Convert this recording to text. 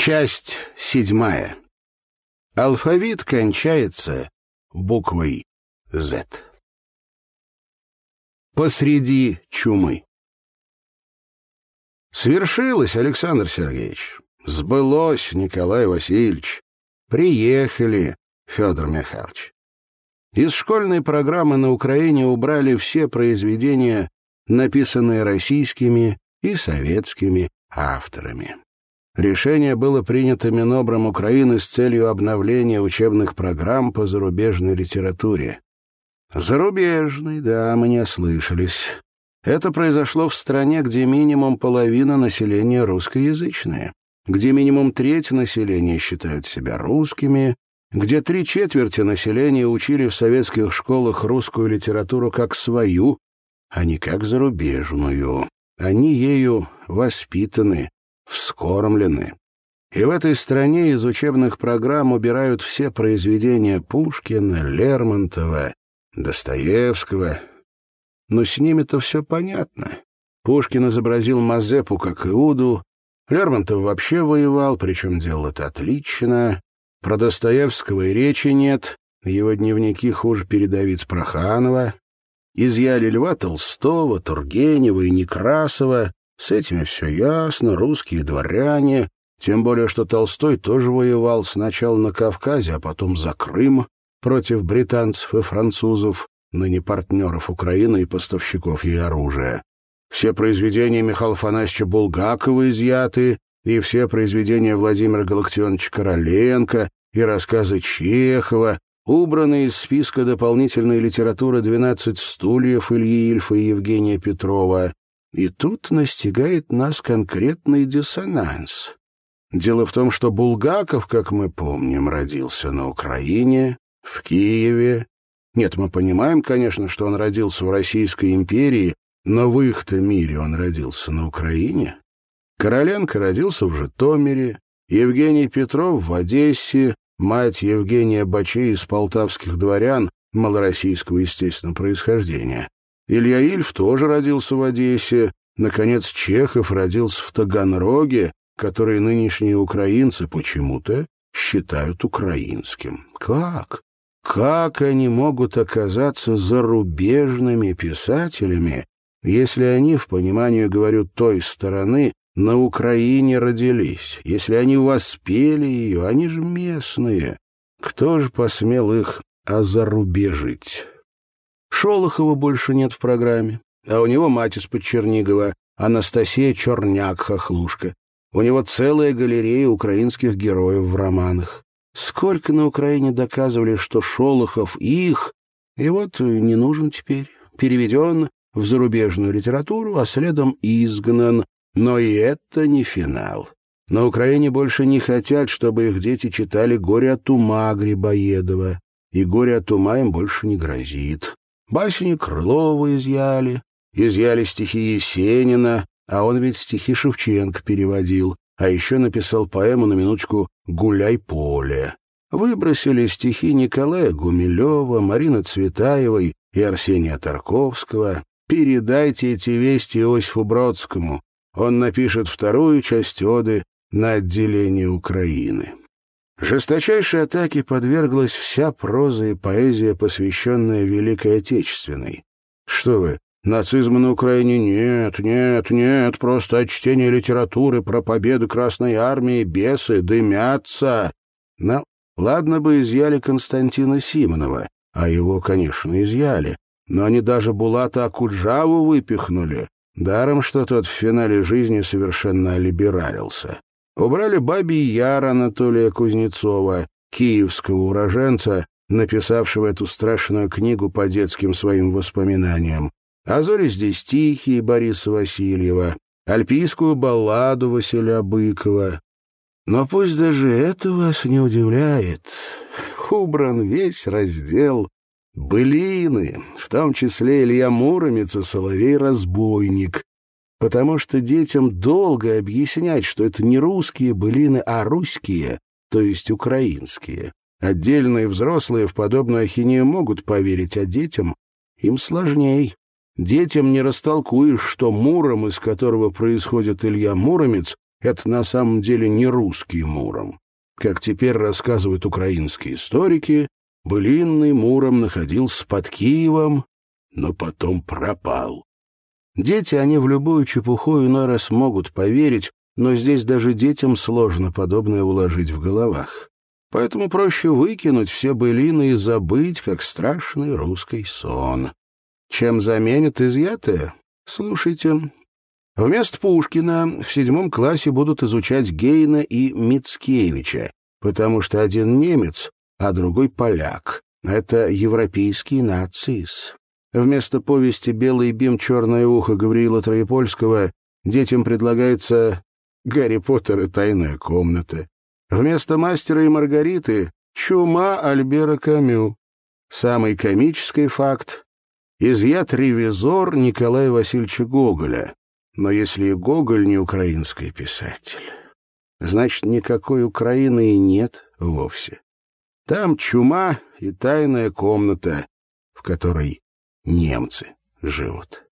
Часть седьмая. Алфавит кончается буквой «З». Посреди чумы. Свершилось, Александр Сергеевич. Сбылось, Николай Васильевич. Приехали, Федор Михайлович. Из школьной программы на Украине убрали все произведения, написанные российскими и советскими авторами. Решение было принято Минобром Украины с целью обновления учебных программ по зарубежной литературе. Зарубежной, да, мы не ослышались. Это произошло в стране, где минимум половина населения русскоязычная, где минимум треть населения считают себя русскими, где три четверти населения учили в советских школах русскую литературу как свою, а не как зарубежную. Они ею воспитаны, вскормлены. И в этой стране из учебных программ убирают все произведения Пушкина, Лермонтова, Достоевского. Но с ними-то все понятно. Пушкин изобразил Мазепу как Иуду, Лермонтов вообще воевал, причем делал это отлично. Про Достоевского и речи нет, его дневники хуже передовиц Проханова. Изъяли Льва Толстого, Тургенева и Некрасова, с этими все ясно, русские дворяне, тем более что Толстой тоже воевал сначала на Кавказе, а потом за Крым против британцев и французов, ныне партнеров Украины и поставщиков ей оружия. Все произведения Михаила Афанасьевича Булгакова изъяты, и все произведения Владимира Галактионовича Короленко, и рассказы Чехова, убраны из списка дополнительной литературы «12 стульев» Ильи Ильфа и Евгения Петрова, и тут настигает нас конкретный диссонанс. Дело в том, что Булгаков, как мы помним, родился на Украине, в Киеве. Нет, мы понимаем, конечно, что он родился в Российской империи, но в их-то мире он родился на Украине. Короленко родился в Житомире, Евгений Петров в Одессе, мать Евгения Бачей из полтавских дворян, малороссийского, естественно, происхождения. Илья Ильф тоже родился в Одессе. Наконец, Чехов родился в Таганроге, который нынешние украинцы почему-то считают украинским. Как? Как они могут оказаться зарубежными писателями, если они, в понимании, говорю, той стороны, на Украине родились, если они воспели ее, они же местные? Кто же посмел их озарубежить? Шолохова больше нет в программе, а у него мать из-под Чернигова, Анастасия Черняк-хохлушка. У него целая галерея украинских героев в романах. Сколько на Украине доказывали, что Шолохов их, и вот не нужен теперь, переведен в зарубежную литературу, а следом изгнан. Но и это не финал. На Украине больше не хотят, чтобы их дети читали «Горе от ума» Грибоедова, и «Горе от ума» им больше не грозит. Басни Крылова изъяли, изъяли стихи Есенина, а он ведь стихи Шевченко переводил, а еще написал поэму на минуточку «Гуляй поле». Выбросили стихи Николая Гумилева, Марины Цветаевой и Арсения Тарковского. Передайте эти вести Иосифу Бродскому. Он напишет вторую часть оды на отделение Украины. Жесточайшей атаке подверглась вся проза и поэзия, посвященная Великой Отечественной. Что вы, нацизма на Украине нет, нет, нет, просто от чтения литературы про победы Красной Армии бесы дымятся. Но ладно бы изъяли Константина Симонова, а его, конечно, изъяли, но они даже Булата Акуджаву выпихнули. Даром, что тот в финале жизни совершенно либералился. Убрали Бабий Яр Анатолия Кузнецова, киевского уроженца, написавшего эту страшную книгу по детским своим воспоминаниям. А зори здесь тихие Бориса Васильева, альпийскую балладу Василия Быкова. Но пусть даже это вас не удивляет. Убран весь раздел былины, в том числе Илья Муромец и Соловей-разбойник, потому что детям долго объяснять, что это не русские былины, а русские, то есть украинские. Отдельные взрослые в подобную ахинею могут поверить, а детям им сложней. Детям не растолкуешь, что Муром, из которого происходит Илья Муромец, это на самом деле не русский Муром. Как теперь рассказывают украинские историки, былинный Муром находился под Киевом, но потом пропал. Дети, они в любую чепуху иной раз могут поверить, но здесь даже детям сложно подобное уложить в головах. Поэтому проще выкинуть все былины и забыть, как страшный русский сон. Чем заменят изъятое? Слушайте. Вместо Пушкина в седьмом классе будут изучать Гейна и Мицкевича, потому что один немец, а другой поляк. Это европейский нациз. Вместо повести «Белый бим, черное ухо» Гавриила Троепольского детям предлагается «Гарри Поттер и тайная комната». Вместо «Мастера и Маргариты» «Чума» Альбера Камю. Самый комический факт — изъят ревизор Николая Васильевича Гоголя. Но если и Гоголь не украинский писатель, значит, никакой Украины и нет вовсе. Там чума и тайная комната, в которой немцы живут.